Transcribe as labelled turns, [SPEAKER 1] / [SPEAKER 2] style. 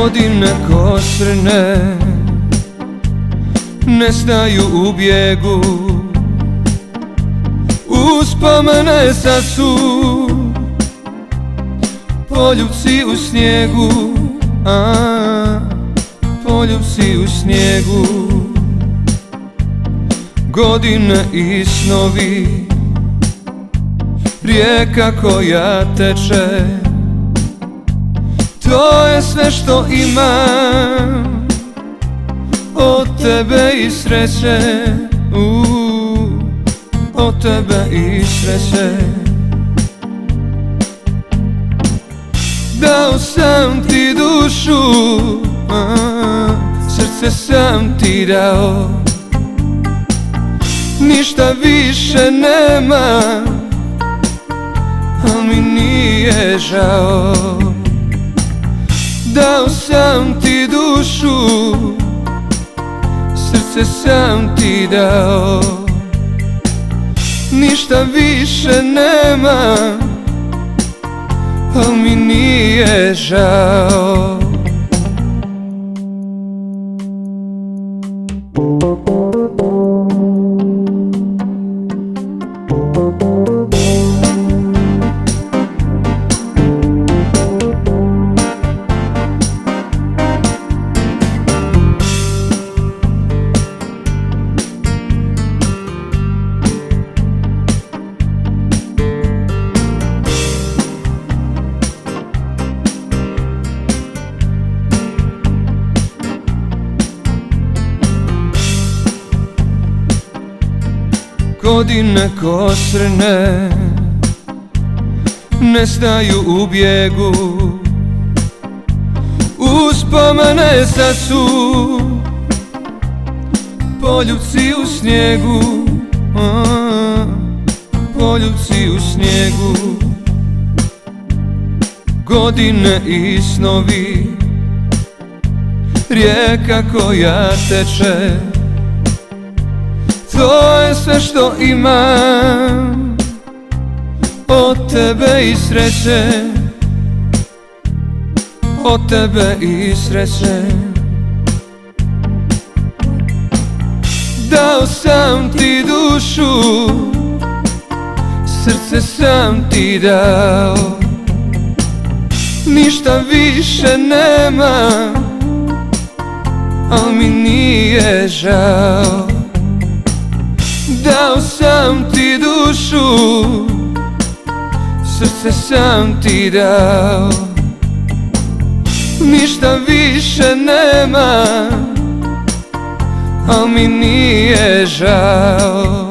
[SPEAKER 1] Godine srne Nestaju u bijegu. Uspomene sa su Poljubci u snijegu a, Poljubci u snijegu. Godine i snovi Rijeka koja teče To je sve što imam Od tebe i sreće. Od tebe i sreće. Dao sam ti dušu Srce sam ti dao. Ništa više nema Al mi nije žao Dao sam ti dušu? Srce sam ti dao. Ništa više nema Al mi nije žao Godine ko srne Nestaju u bijegu. Uspomene sa su Poljubci u snijegu Poljubci u snijegu. Godine i snovi Rijeka koja teče to je sve što imam Od tebe i sreće? Od tebe i sreće. Dao sam ti dušu Srce sam ti dao. Ništa više nema Al mi nije žao Dao sam ti dušu? Srce sam ti dao. Ništa više nema Al mi nije žao